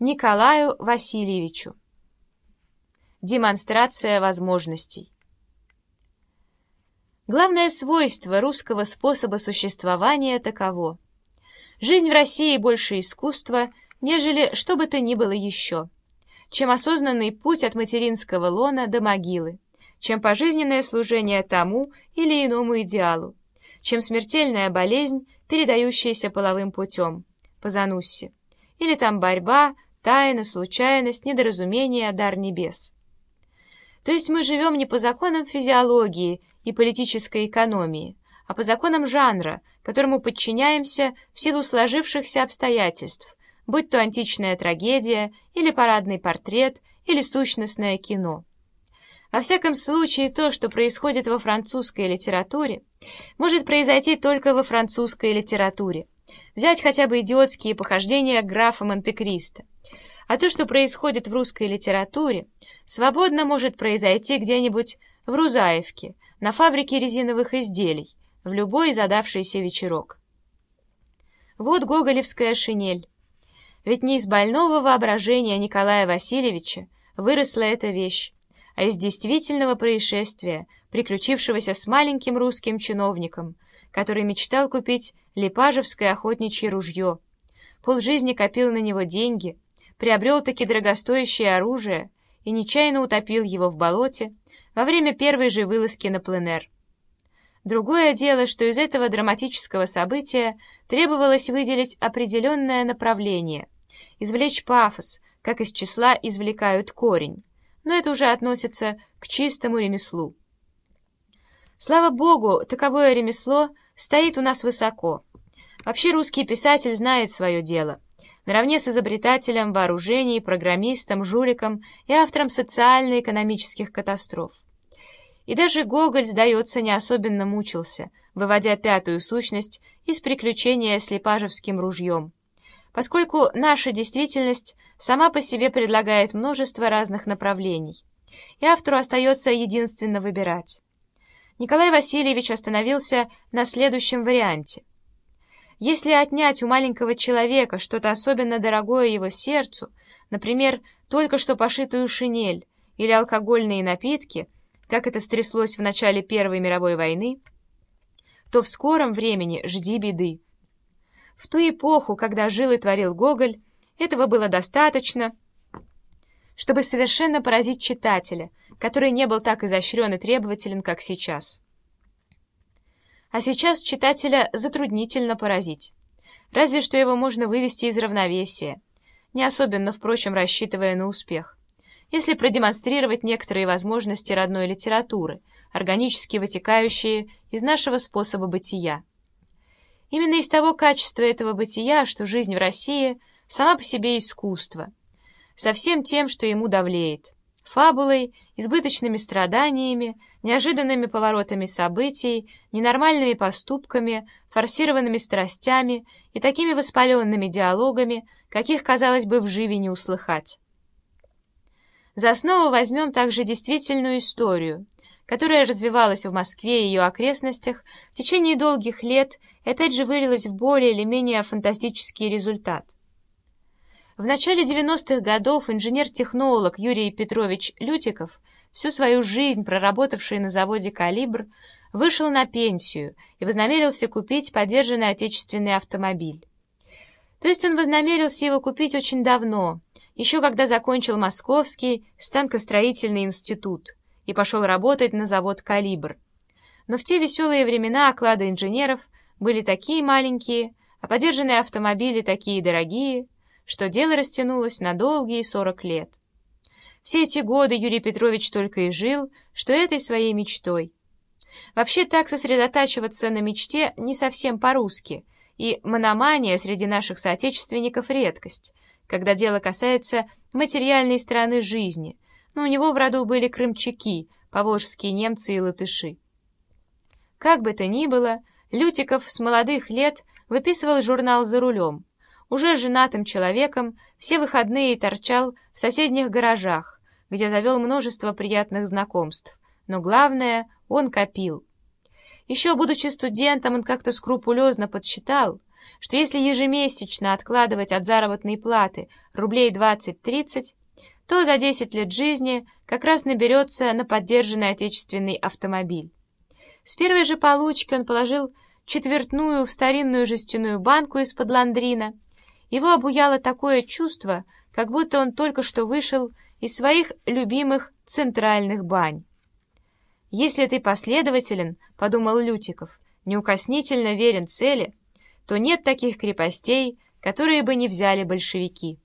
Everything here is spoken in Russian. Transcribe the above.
Николаю Васильевичу. Демонстрация возможностей. Главное свойство русского способа существования таково. Жизнь в России больше искусства, нежели что бы то ни было еще, чем осознанный путь от материнского лона до могилы, чем пожизненное служение тому или иному идеалу, чем смертельная болезнь, передающаяся половым путем, по Зануссе, или там борьба, тайна, случайность, недоразумение, дар небес. То есть мы живем не по законам физиологии и политической экономии, а по законам жанра, которому подчиняемся в силу сложившихся обстоятельств, будь то античная трагедия, или парадный портрет, или сущностное кино. Во всяком случае, то, что происходит во французской литературе, может произойти только во французской литературе. Взять хотя бы идиотские похождения графа Монте-Кристо. А то, что происходит в русской литературе, свободно может произойти где-нибудь в Рузаевке, на фабрике резиновых изделий, в любой задавшийся вечерок. Вот гоголевская шинель. Ведь не из больного воображения Николая Васильевича выросла эта вещь, а из действительного происшествия, приключившегося с маленьким русским чиновником, который мечтал купить липажевское охотничье ружье. Полжизни копил на него деньги, приобрел таки дорогостоящее оружие и нечаянно утопил его в болоте во время первой же вылазки на пленэр. Другое дело, что из этого драматического события требовалось выделить определенное направление, извлечь пафос, как из числа извлекают корень, но это уже относится к чистому ремеслу. Слава Богу, таковое ремесло стоит у нас высоко. Вообще русский писатель знает свое дело. Наравне с изобретателем вооружений, программистом, жуликом и автором социально-экономических катастроф. И даже Гоголь, сдается, не особенно мучился, выводя пятую сущность из приключения с липажевским ружьем. Поскольку наша действительность сама по себе предлагает множество разных направлений, и автору остается единственно выбирать. Николай Васильевич остановился на следующем варианте. Если отнять у маленького человека что-то особенно дорогое его сердцу, например, только что пошитую шинель или алкогольные напитки, как это стряслось в начале Первой мировой войны, то в скором времени жди беды. В ту эпоху, когда жил и творил Гоголь, этого было достаточно, чтобы совершенно поразить читателя – который не был так изощрен и требователен, как сейчас. А сейчас читателя затруднительно поразить. Разве что его можно вывести из равновесия, не особенно, впрочем, рассчитывая на успех. Если продемонстрировать некоторые возможности родной литературы, органически вытекающие из нашего способа бытия. Именно из того качества этого бытия, что жизнь в России сама по себе искусство, со всем тем, что ему давлеет – фабулой, избыточными страданиями, неожиданными поворотами событий, ненормальными поступками, форсированными страстями и такими воспаленными диалогами, каких, казалось бы, в живе не услыхать. За основу возьмем также действительную историю, которая развивалась в Москве и ее окрестностях в течение долгих лет и опять же вылилась в более или менее фантастический результат. В начале 90-х годов инженер-технолог Юрий Петрович Лютиков, всю свою жизнь проработавший на заводе «Калибр», вышел на пенсию и вознамерился купить подержанный отечественный автомобиль. То есть он вознамерился его купить очень давно, еще когда закончил Московский станкостроительный институт и пошел работать на завод «Калибр». Но в те веселые времена оклады инженеров были такие маленькие, а подержанные автомобили такие дорогие – что дело растянулось на долгие сорок лет. Все эти годы Юрий Петрович только и жил, что этой своей мечтой. Вообще так сосредотачиваться на мечте не совсем по-русски, и мономания среди наших соотечественников редкость, когда дело касается материальной стороны жизни, но у него в роду были крымчаки, поволжские немцы и латыши. Как бы то ни было, Лютиков с молодых лет выписывал журнал «За рулем», уже женатым человеком, все выходные торчал в соседних гаражах, где завел множество приятных знакомств. Но главное, он копил. Еще будучи студентом, он как-то скрупулезно подсчитал, что если ежемесячно откладывать от заработной платы рублей 20-30, то за 10 лет жизни как раз наберется на поддержанный отечественный автомобиль. С первой же получки он положил четвертную в старинную жестяную банку из-под ландрина. Его обуяло такое чувство, как будто он только что вышел из своих любимых центральных бань. «Если ты последователен, — подумал Лютиков, — неукоснительно верен цели, то нет таких крепостей, которые бы не взяли большевики».